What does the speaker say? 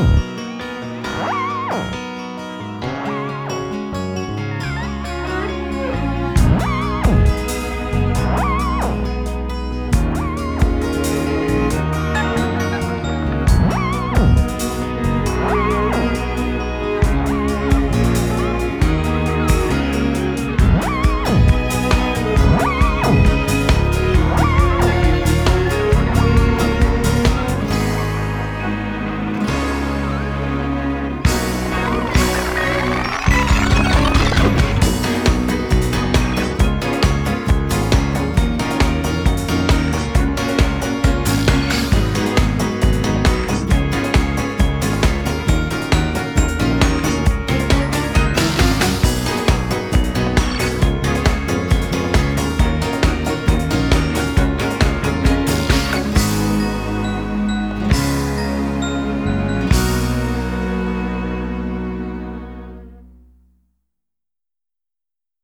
Tchau.